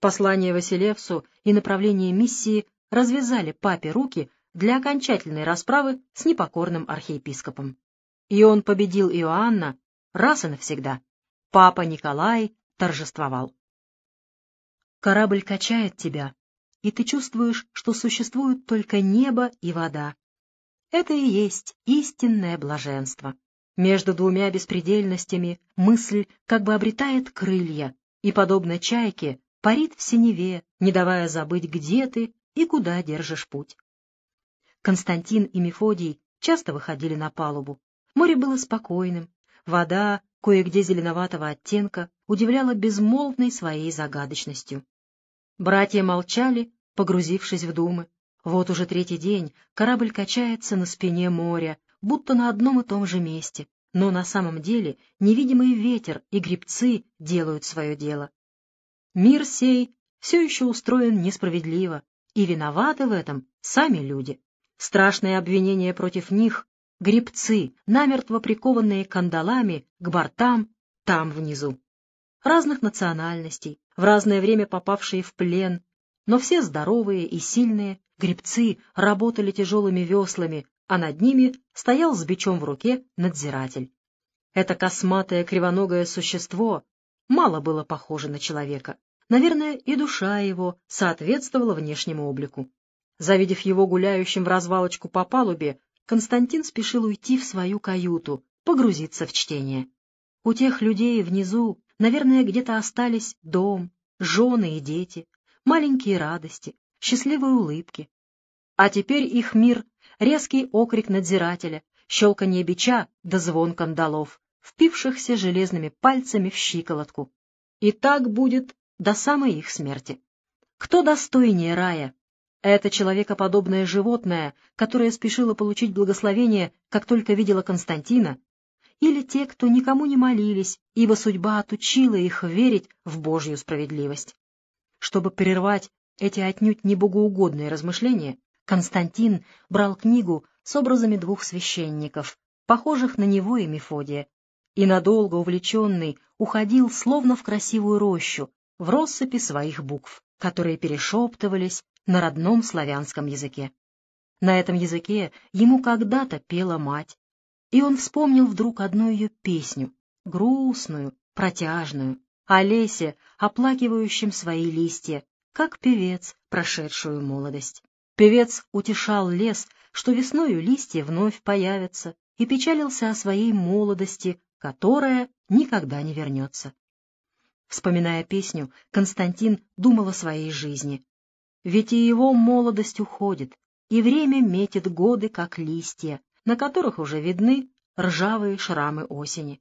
Послание Василевсу и направление миссии развязали папе руки для окончательной расправы с непокорным архиепископом. И он победил Иоанна раз и навсегда. Папа Николай торжествовал. Корабль качает тебя, и ты чувствуешь, что существуют только небо и вода. Это и есть истинное блаженство. Между двумя беспредельностями мысль как бы обретает крылья и, подобно чайке, парит в синеве, не давая забыть, где ты и куда держишь путь. Константин и Мефодий часто выходили на палубу. Море было спокойным, вода, кое-где зеленоватого оттенка, удивляла безмолвной своей загадочностью. Братья молчали, погрузившись в думы. Вот уже третий день корабль качается на спине моря, будто на одном и том же месте, но на самом деле невидимый ветер и грибцы делают свое дело. Мир сей все еще устроен несправедливо, и виноваты в этом сами люди. Страшные обвинения против них — грибцы, намертво прикованные кандалами к бортам там внизу. Разных национальностей, в разное время попавшие в плен, но все здоровые и сильные, грибцы работали тяжелыми веслами, а над ними стоял с бичом в руке надзиратель. Это косматое кривоногое существо мало было похоже на человека. Наверное, и душа его соответствовала внешнему облику. Завидев его гуляющим в развалочку по палубе, Константин спешил уйти в свою каюту, погрузиться в чтение. У тех людей внизу, наверное, где-то остались дом, жены и дети, маленькие радости, счастливые улыбки. А теперь их мир — резкий окрик надзирателя, щелканье бича да звон кандалов, впившихся железными пальцами в щиколотку. И так будет до самой их смерти. Кто достойнее рая? Это человекоподобное животное, которое спешило получить благословение, как только видела Константина, или те, кто никому не молились, ибо судьба отучила их верить в Божью справедливость. Чтобы прервать эти отнюдь не богоугодные размышления, Константин брал книгу с образами двух священников, похожих на него и Мефодия, и надолго увлеченный уходил словно в красивую рощу, в россыпи своих букв, которые перешептывались на родном славянском языке. На этом языке ему когда-то пела мать, и он вспомнил вдруг одну ее песню, грустную, протяжную, о лесе, оплакивающем свои листья, как певец, прошедшую молодость. Певец утешал лес, что весною листья вновь появятся, и печалился о своей молодости, которая никогда не вернется. Вспоминая песню, Константин думал о своей жизни. Ведь и его молодость уходит, и время метит годы, как листья, на которых уже видны ржавые шрамы осени.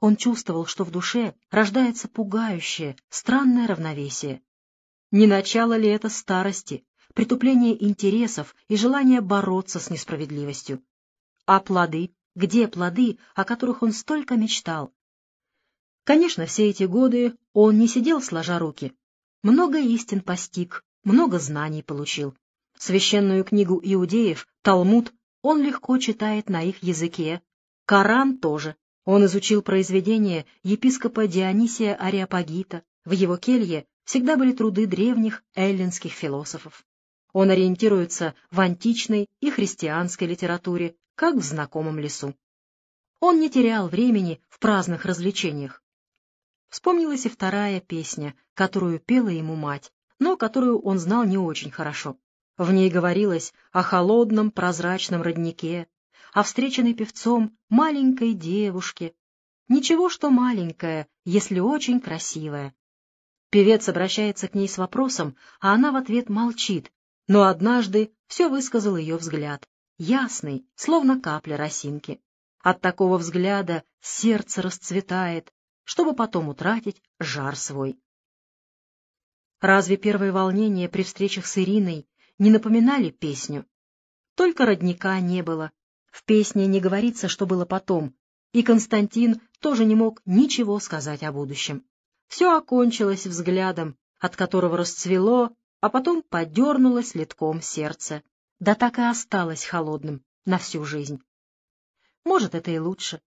Он чувствовал, что в душе рождается пугающее, странное равновесие. Не начало ли это старости, притупление интересов и желание бороться с несправедливостью? А плоды? Где плоды, о которых он столько мечтал? Конечно, все эти годы он не сидел сложа руки. Много истин постиг, много знаний получил. Священную книгу иудеев, Талмуд, он легко читает на их языке. Коран тоже. Он изучил произведения епископа Дионисия Ариапагита. В его келье всегда были труды древних эллинских философов. Он ориентируется в античной и христианской литературе, как в знакомом лесу. Он не терял времени в праздных развлечениях. Вспомнилась и вторая песня, которую пела ему мать, но которую он знал не очень хорошо. В ней говорилось о холодном прозрачном роднике, о встреченной певцом маленькой девушке. Ничего, что маленькая, если очень красивая. Певец обращается к ней с вопросом, а она в ответ молчит, но однажды все высказал ее взгляд, ясный, словно капля росинки. От такого взгляда сердце расцветает, чтобы потом утратить жар свой. Разве первые волнения при встречах с Ириной не напоминали песню? Только родника не было. В песне не говорится, что было потом, и Константин тоже не мог ничего сказать о будущем. Все окончилось взглядом, от которого расцвело, а потом подернулось литком сердце, да так и осталось холодным на всю жизнь. Может, это и лучше.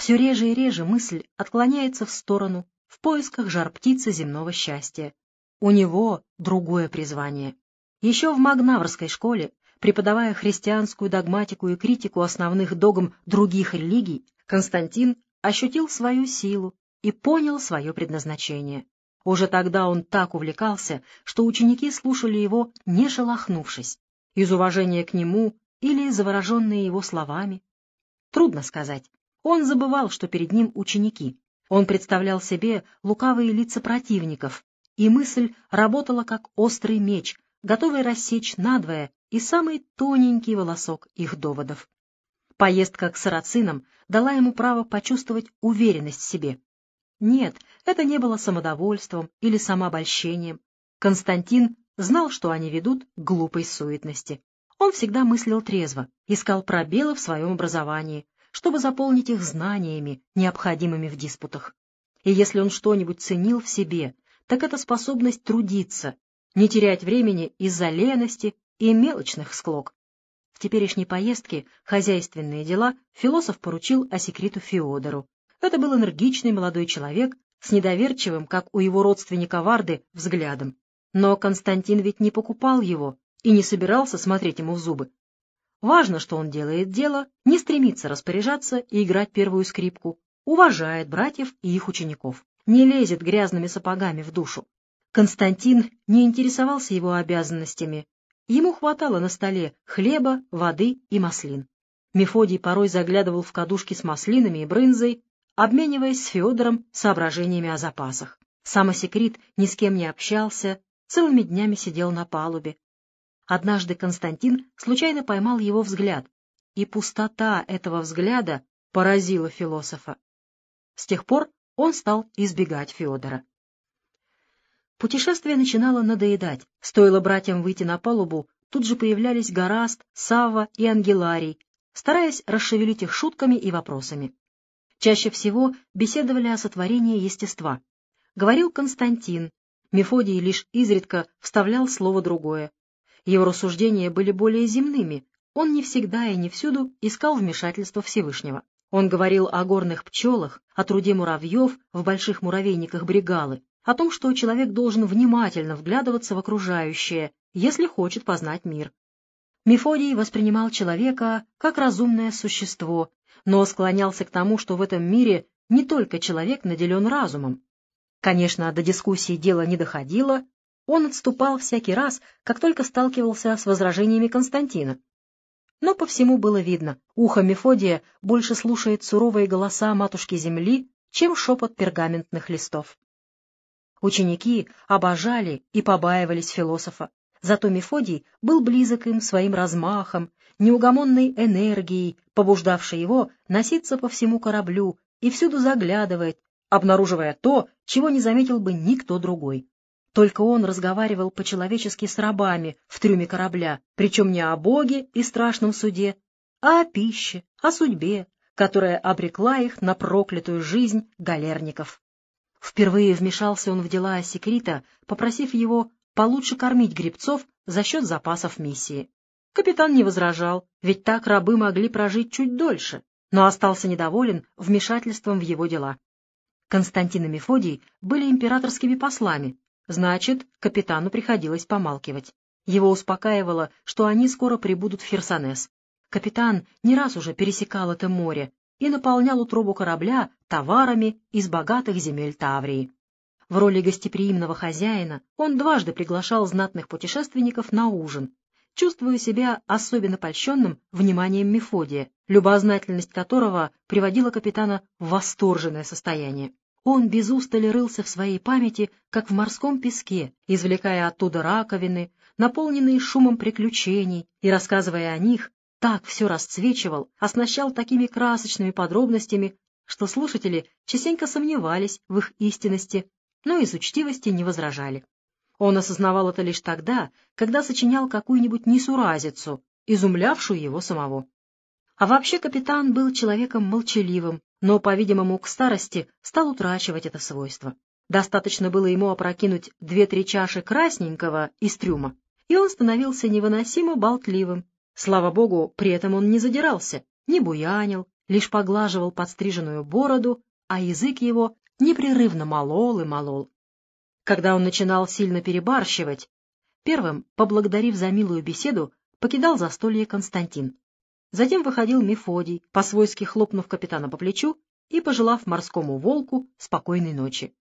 Все реже и реже мысль отклоняется в сторону в поисках жар-птицы земного счастья. У него другое призвание. Еще в Магнаврской школе, преподавая христианскую догматику и критику основных догм других религий, Константин ощутил свою силу и понял свое предназначение. Уже тогда он так увлекался, что ученики слушали его, не шелохнувшись, из уважения к нему или завороженные его словами. Трудно сказать. Он забывал, что перед ним ученики. Он представлял себе лукавые лица противников, и мысль работала как острый меч, готовый рассечь надвое и самый тоненький волосок их доводов. Поездка к сарацинам дала ему право почувствовать уверенность в себе. Нет, это не было самодовольством или самообольщением. Константин знал, что они ведут к глупой суетности. Он всегда мыслил трезво, искал пробелы в своем образовании, чтобы заполнить их знаниями, необходимыми в диспутах. И если он что-нибудь ценил в себе, так это способность трудиться, не терять времени из-за лености и мелочных склок. В теперешней поездке хозяйственные дела философ поручил Осекриту Феодору, это был энергичный молодой человек с недоверчивым, как у его родственника Варды, взглядом. Но Константин ведь не покупал его и не собирался смотреть ему в зубы. Важно, что он делает дело, не стремится распоряжаться и играть первую скрипку, уважает братьев и их учеников, не лезет грязными сапогами в душу. Константин не интересовался его обязанностями. Ему хватало на столе хлеба, воды и маслин. Мефодий порой заглядывал в кадушки с маслинами и брынзой, обмениваясь с Федором соображениями о запасах. Сам Осекрит ни с кем не общался, целыми днями сидел на палубе. Однажды Константин случайно поймал его взгляд, и пустота этого взгляда поразила философа. С тех пор он стал избегать Федора. Путешествие начинало надоедать. Стоило братьям выйти на палубу, тут же появлялись Гораст, Савва и Ангеларий, стараясь расшевелить их шутками и вопросами. Чаще всего беседовали о сотворении естества. Говорил Константин, Мефодий лишь изредка вставлял слово другое. Его рассуждения были более земными, он не всегда и не всюду искал вмешательства Всевышнего. Он говорил о горных пчелах, о труде муравьев в больших муравейниках бригалы, о том, что человек должен внимательно вглядываться в окружающее, если хочет познать мир. Мефодий воспринимал человека как разумное существо, но склонялся к тому, что в этом мире не только человек наделен разумом. Конечно, до дискуссии дело не доходило, он отступал всякий раз, как только сталкивался с возражениями Константина. Но по всему было видно, ухо Мефодия больше слушает суровые голоса матушки Земли, чем шепот пергаментных листов. Ученики обожали и побаивались философа, зато Мефодий был близок им своим размахом, неугомонной энергией, побуждавшей его носиться по всему кораблю и всюду заглядывать, обнаруживая то, чего не заметил бы никто другой. Только он разговаривал по-человечески с рабами в трюме корабля, причем не о Боге и страшном суде, а о пище, о судьбе, которая обрекла их на проклятую жизнь галерников. Впервые вмешался он в дела Секрита, попросив его получше кормить гребцов за счет запасов миссии. Капитан не возражал, ведь так рабы могли прожить чуть дольше, но остался недоволен вмешательством в его дела. Константин и Мефодий были императорскими послами, значит, капитану приходилось помалкивать. Его успокаивало, что они скоро прибудут в Херсонес. Капитан не раз уже пересекал это море и наполнял утробу корабля товарами из богатых земель Таврии. В роли гостеприимного хозяина он дважды приглашал знатных путешественников на ужин, чувствуя себя особенно польщенным вниманием Мефодия, любознательность которого приводила капитана в восторженное состояние. Он без устали рылся в своей памяти, как в морском песке, извлекая оттуда раковины, наполненные шумом приключений, и, рассказывая о них, так все расцвечивал, оснащал такими красочными подробностями, что слушатели частенько сомневались в их истинности, но из учтивости не возражали. Он осознавал это лишь тогда, когда сочинял какую-нибудь несуразицу, изумлявшую его самого. А вообще капитан был человеком молчаливым, но, по-видимому, к старости стал утрачивать это свойство. Достаточно было ему опрокинуть две-три чаши красненького из трюма, и он становился невыносимо болтливым. Слава богу, при этом он не задирался, не буянил, лишь поглаживал подстриженную бороду, а язык его непрерывно молол и молол. Когда он начинал сильно перебарщивать, первым, поблагодарив за милую беседу, покидал застолье Константин. Затем выходил Мефодий, по-свойски хлопнув капитана по плечу и пожелав морскому волку спокойной ночи.